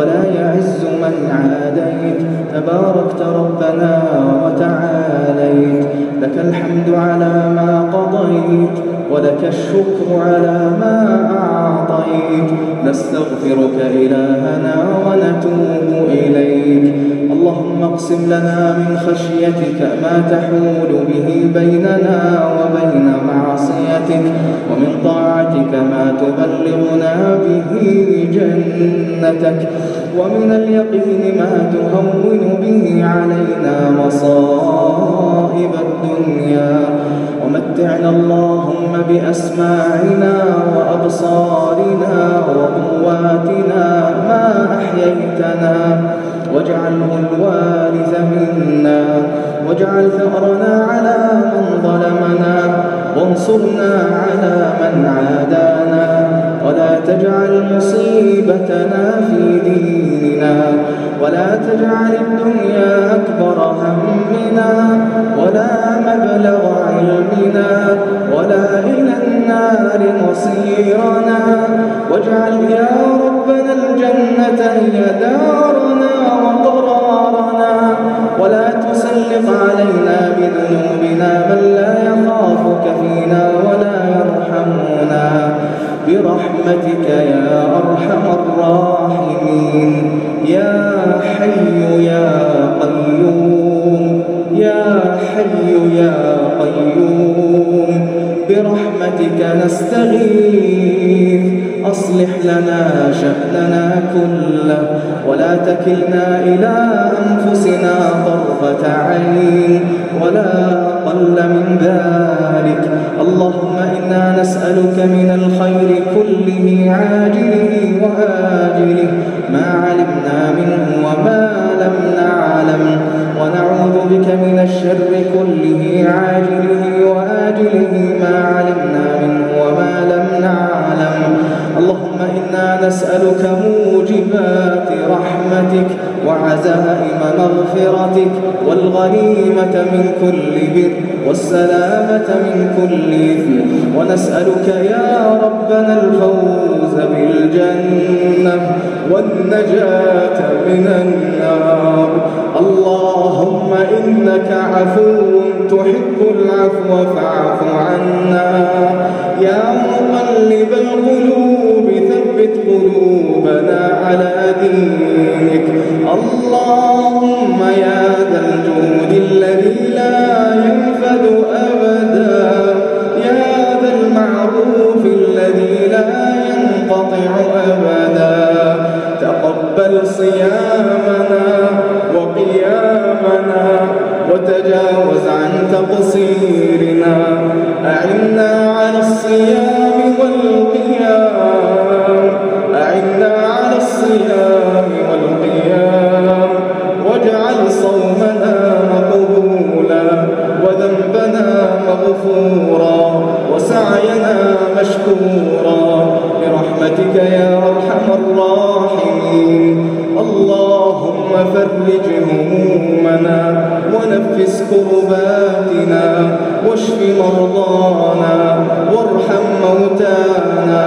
ولا يعز من عاديت. تباركت ربنا وتعاليت. لك الحمد على ما قضيت ولك الشكر على ما أعطيت. نستغفرك إلهنا ونتوب إليك. اللهم اقسم لنا من خشيتك ما تحول به بيننا تبلغنا به جنتك ومن اليقين ما تهون به علينا مصائب الدنيا. ومتعنا اللهم بأسماعنا وأبصارنا وقواتنا ما أحييتنا. واجعله الوارث منا. واجعل ثأرنا على من ظلمنا. وانصرنا على من عادانا. مصيبتنا في ديننا. ولا تجعل الدنيا أكبر همنا ولا مبلغ علمنا ولا إلى النار مصيرنا. واجعل يا ربنا الجنة هي دارنا وقرارنا. ولا تسلط علينا بذنوبنا من لا يخافك فينا ولا يرحمنا. برحمتك أرحم الراحمين. يا حي يا قيوم. يا حي يا قيوم. برحمتك نستغيث. أصلح لنا شأننا كله ولا تكلنا إلى أنفسنا طرفة عين ولا أقل من ذلك. اللهم إنا نسألك من الخير كله عاجله وآجله ما علمنا منه وما لم نعلم. ونعوذ بك من الشر كله عاجله وآجله ما علمنا نسألك موجبات رحمتك وعزائم مغفرتك والغنيمة من كل بر والسلامة من كل إثم. ونسألك يا ربنا الفوز بالجنة والنجاة من النار. اللهم إنك عفو تحب العفو فاعف عنا. يا مقلب القلوب ينقطع أبدا. تقبل صيامنا وقيامنا وتجاوز عن تقصيرنا. أعنا على الصيام والقيام. أرحم الراحمين. اللهم فرج همومنا ونفس كرباتنا واشف مرضانا وارحم موتانا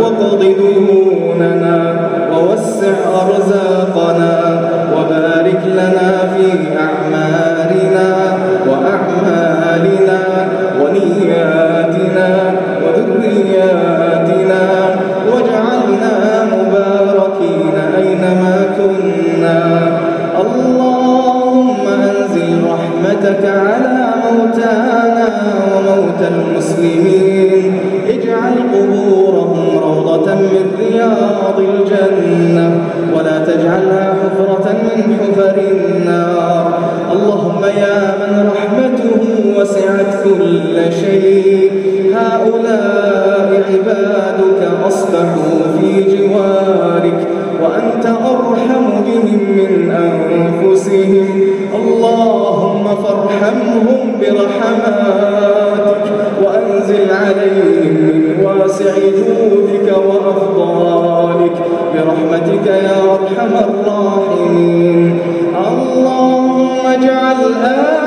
واقض ديوننا ووسع أرزاقنا ولا تجعلها حفرة من حفر النار. اللهم يا من رحمته وسعت كل شيء. هؤلاء عبادك أصبحوا في جوارك وأنت أرحم بهم من أنفسهم. اللهم فارحم وارحمهم برحماتك وأنزل عليهم من واسع جودك وأفضالك برحمتك يا أرحم الراحمين. اللهم اجعل آخر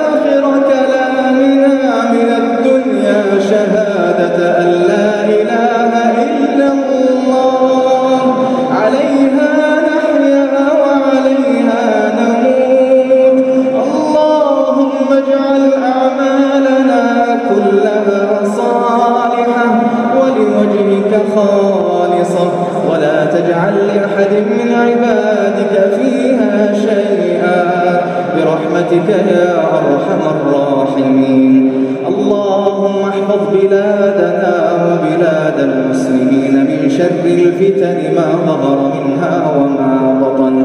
برحمتك يا أرحم الراحمين. اللهم احفظ بلادنا وبلاد المسلمين من شر الفتن ما ظهر منها وما بطن.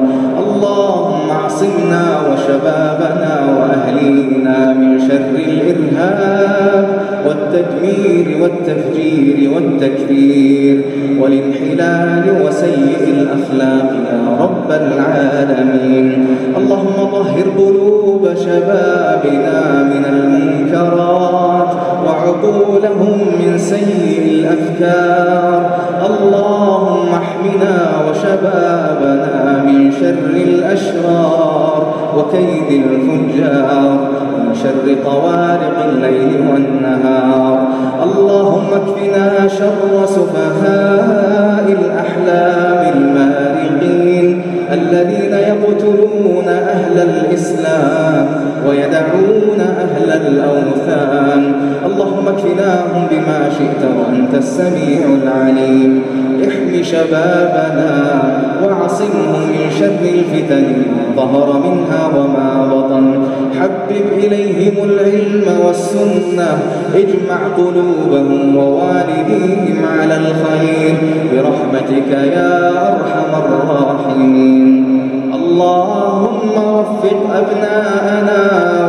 اللهم اعصمنا وشبابنا وأهلينا من شر الإرهاب والتدمير والتفجير والتكفير والانحلال وسيء الأخلاق يا رب العالمين. اللهم طهر قلوب شبابنا من المنكرات وعقولهم من سيء الأفكار. اللهم احمنا وشبابنا من شر الأشرار. وكيد الفجار ومن شر طوارق الليل والنهار. اللهم اكفنا شر سفهاء الأحلام المارقين الذين يقتلون أهل الإسلام. ويدعون أهل الأوثان. اللهم اكفناهم بما شئت وأنت السميع العليم. احم شبابنا واعصمهم من شر الفتن ظهر منها وما بطن حبب إليهم العلم والسنة. اجمع قلوبهم ووالديهم على الخير. برحمتك يا أرحم الراحمين. اللهم وفق أبناءنا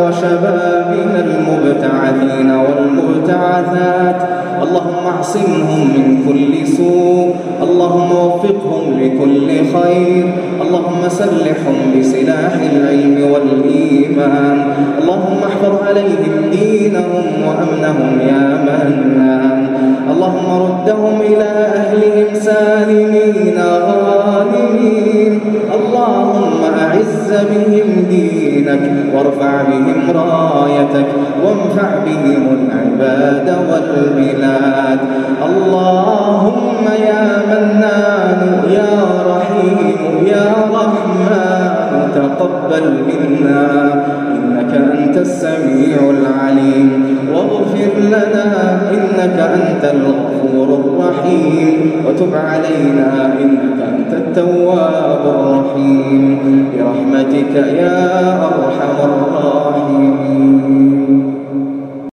وشبابنا المبتعثين والمبتعثات. اللهم اعصمهم من كل سوء. اللهم وفقهم لكل خير. اللهم سلحهم بسلاح العلم والإيمان. اللهم احفظ عليهم دينهم وأمنهم يا منان اللهم ردهم إلى أهلهم سالمين غانمين. اللهم أعز بهم دينك وارفع بهم رايتك وانفع بهم العباد والبلاد. اللهم يا منان يا رحيم يا رحمن تقبل منا. إنك أنت السميع العليم. واغفر لنا إنك أنت الغفور الرحيم. وتب علينا إنك أنت التواب الرحيم. برحمتك يا أرحم الراحمين.